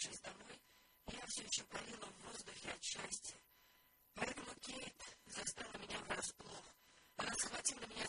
вернувшись домой, я все еще парила в воздухе от счастья. Поэтому Кейт застала меня врасплох. Она схватила меня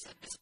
said this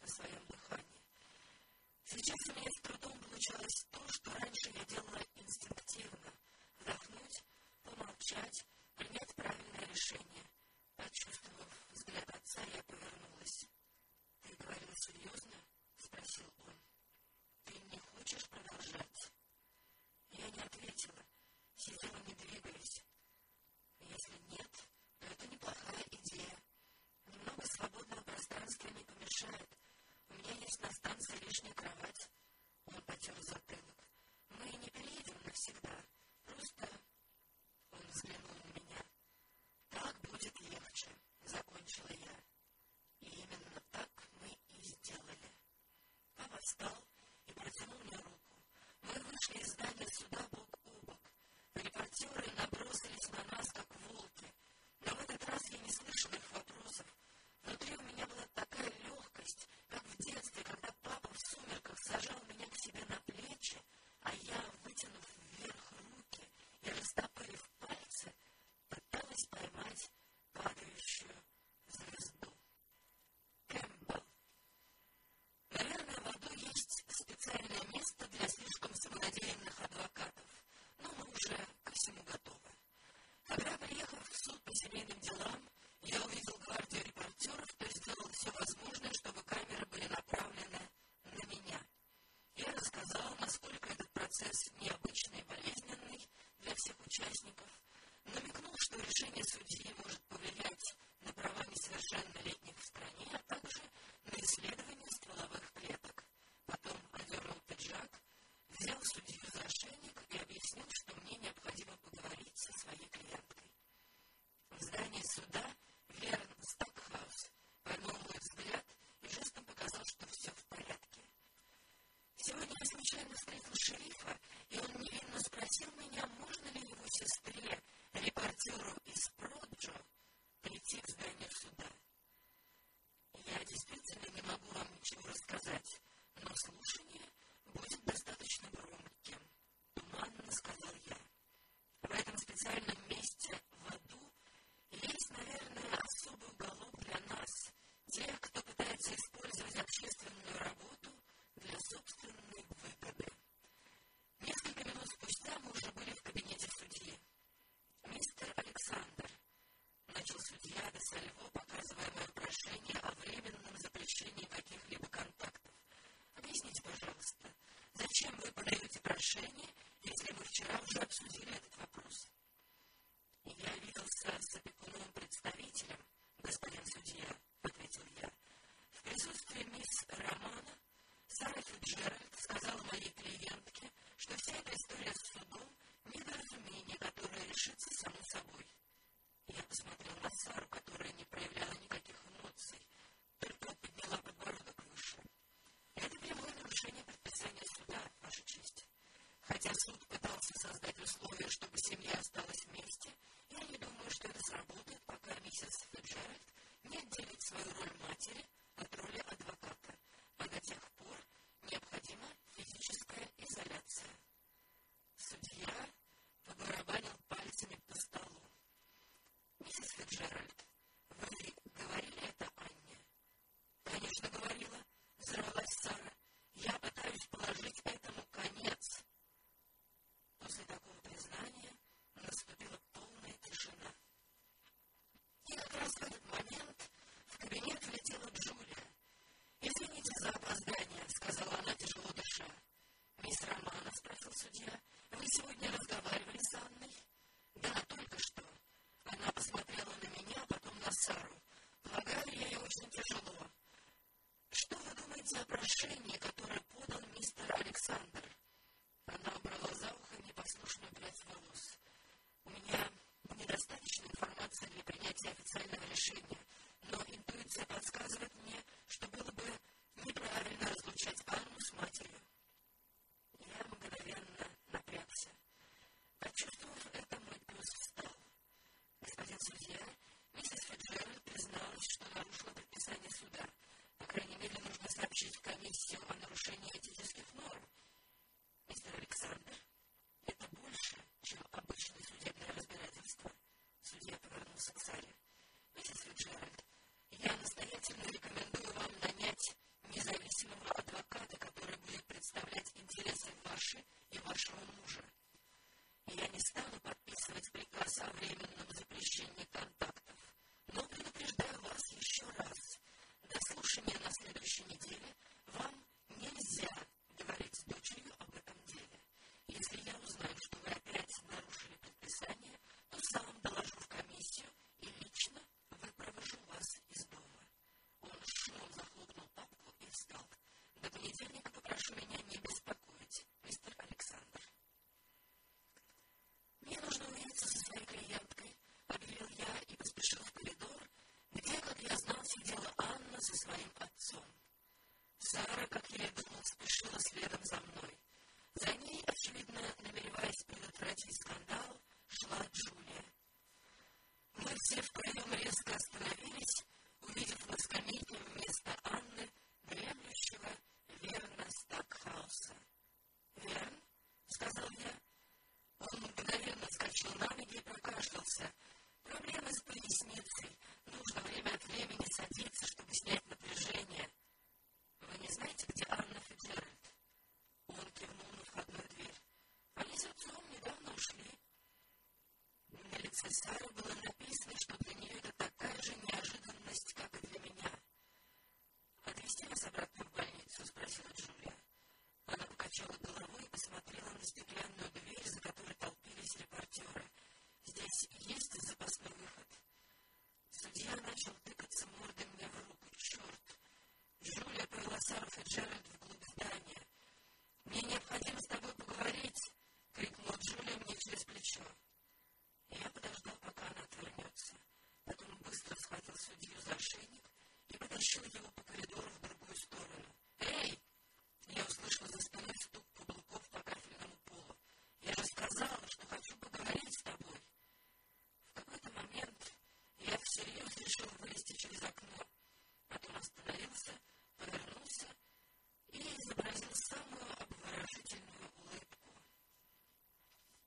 находилась своем дыхании. Сейчас у меня с трудом получалось то, что раньше я делала инстинктивно. Вдохнуть, помолчать, целиком показываемое прошение о временном запрещении каких-либо контактов. Объясните, пожалуйста, зачем вы подаете прошение, если вы вчера уже обсудили этот вопрос? Я виделся с опекуновым представителем, господин судья, ответил я. В присутствии мисс Романа Сара Фиджеральд сказала моей клиентке, свою роль матери – за обращение, которое подал мистер Александр. Она убрала за ухо непослушную прядь волос. У меня недостаточно информации для принятия официального решения, но интуиция подсказывает мне, что было бы неправильно разлучать Анну с матерью. тащил его по коридору в другую сторону. «Эй!» Я услышал за спиной стук по